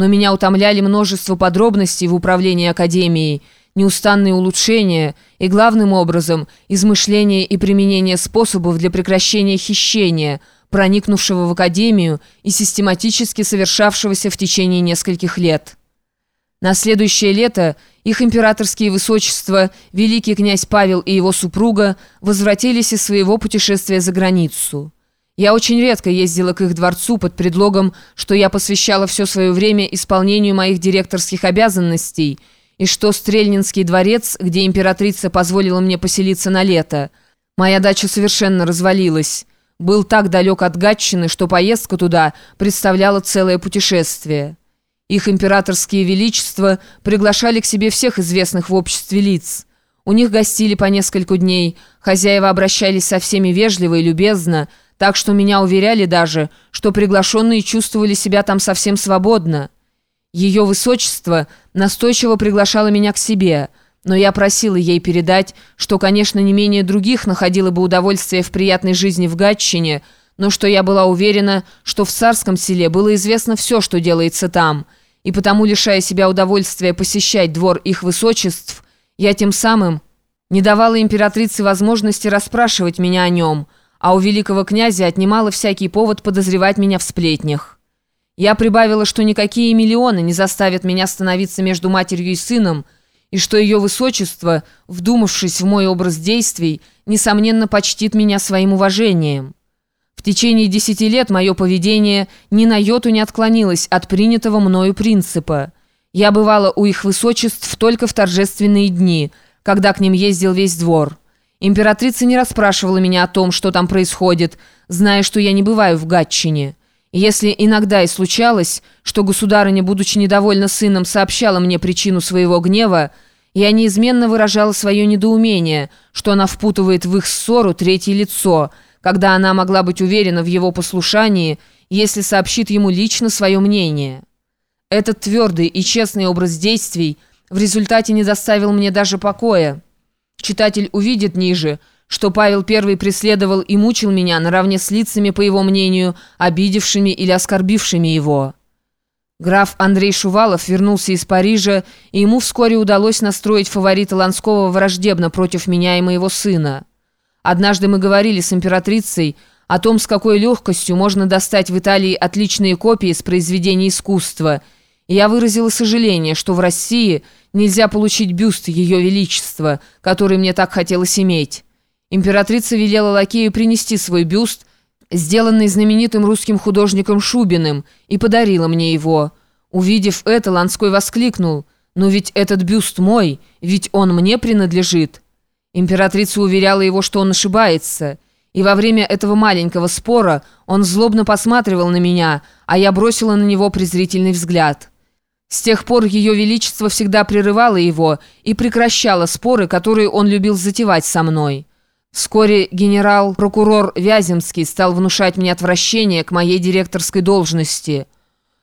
но меня утомляли множество подробностей в управлении Академией, неустанные улучшения и, главным образом, измышление и применение способов для прекращения хищения, проникнувшего в Академию и систематически совершавшегося в течение нескольких лет. На следующее лето их императорские высочества, великий князь Павел и его супруга, возвратились из своего путешествия за границу. Я очень редко ездила к их дворцу под предлогом, что я посвящала все свое время исполнению моих директорских обязанностей, и что Стрельнинский дворец, где императрица позволила мне поселиться на лето, моя дача совершенно развалилась, был так далек от Гатчины, что поездка туда представляла целое путешествие. Их императорские величества приглашали к себе всех известных в обществе лиц. У них гостили по несколько дней, хозяева обращались со всеми вежливо и любезно, так что меня уверяли даже, что приглашенные чувствовали себя там совсем свободно. Ее высочество настойчиво приглашало меня к себе, но я просила ей передать, что, конечно, не менее других находила бы удовольствие в приятной жизни в Гатчине, но что я была уверена, что в царском селе было известно все, что делается там – и потому, лишая себя удовольствия посещать двор их высочеств, я тем самым не давала императрице возможности расспрашивать меня о нем, а у великого князя отнимала всякий повод подозревать меня в сплетнях. Я прибавила, что никакие миллионы не заставят меня становиться между матерью и сыном, и что ее высочество, вдумавшись в мой образ действий, несомненно почтит меня своим уважением». В течение десяти лет мое поведение ни на йоту не отклонилось от принятого мною принципа. Я бывала у их высочеств только в торжественные дни, когда к ним ездил весь двор. Императрица не расспрашивала меня о том, что там происходит, зная, что я не бываю в Гатчине. если иногда и случалось, что государыня, будучи недовольна сыном, сообщала мне причину своего гнева, я неизменно выражала свое недоумение, что она впутывает в их ссору третье лицо – когда она могла быть уверена в его послушании, если сообщит ему лично свое мнение. Этот твердый и честный образ действий в результате не доставил мне даже покоя. Читатель увидит ниже, что Павел I преследовал и мучил меня наравне с лицами, по его мнению, обидевшими или оскорбившими его. Граф Андрей Шувалов вернулся из Парижа, и ему вскоре удалось настроить фаворита Ланского враждебно против меня и моего сына. Однажды мы говорили с императрицей о том, с какой легкостью можно достать в Италии отличные копии с произведений искусства, я выразила сожаление, что в России нельзя получить бюст Ее Величества, который мне так хотелось иметь. Императрица велела лакею принести свой бюст, сделанный знаменитым русским художником Шубиным, и подарила мне его. Увидев это, Ланской воскликнул, «Но ведь этот бюст мой, ведь он мне принадлежит». Императрица уверяла его, что он ошибается, и во время этого маленького спора он злобно посматривал на меня, а я бросила на него презрительный взгляд. С тех пор Ее Величество всегда прерывало его и прекращало споры, которые он любил затевать со мной. Вскоре генерал-прокурор Вяземский стал внушать мне отвращение к моей директорской должности.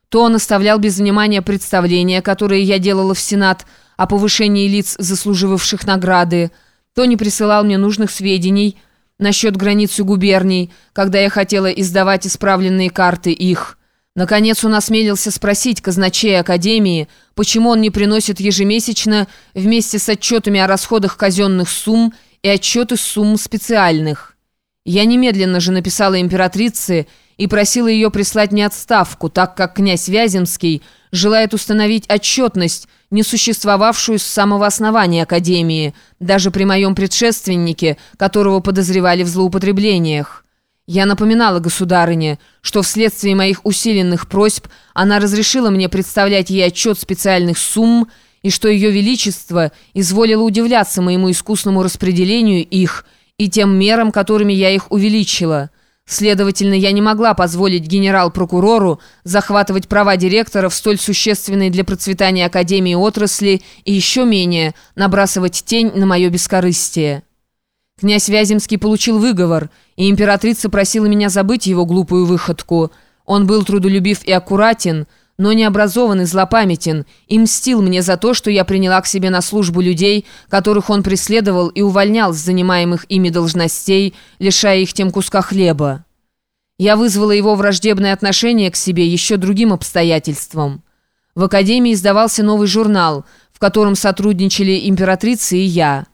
То он оставлял без внимания представления, которые я делала в Сенат о повышении лиц, заслуживавших награды, то не присылал мне нужных сведений насчет границы губерний, когда я хотела издавать исправленные карты их. Наконец он осмелился спросить казначея Академии, почему он не приносит ежемесячно вместе с отчетами о расходах казенных сумм и отчеты сумм специальных. Я немедленно же написала императрице и просила ее прислать мне отставку, так как князь Вяземский желает установить отчетность, не существовавшую с самого основания Академии, даже при моем предшественнике, которого подозревали в злоупотреблениях. Я напоминала государыне, что вследствие моих усиленных просьб она разрешила мне представлять ей отчет специальных сумм, и что ее величество изволило удивляться моему искусному распределению их и тем мерам, которыми я их увеличила». Следовательно, я не могла позволить генерал-прокурору захватывать права директора в столь существенной для процветания Академии отрасли и еще менее набрасывать тень на мое бескорыстие. Князь Вяземский получил выговор, и императрица просила меня забыть его глупую выходку. Он был трудолюбив и аккуратен, но необразован и злопамятен, и мстил мне за то, что я приняла к себе на службу людей, которых он преследовал и увольнял с занимаемых ими должностей, лишая их тем куска хлеба. Я вызвала его враждебное отношение к себе еще другим обстоятельством. В Академии издавался новый журнал, в котором сотрудничали императрица и я.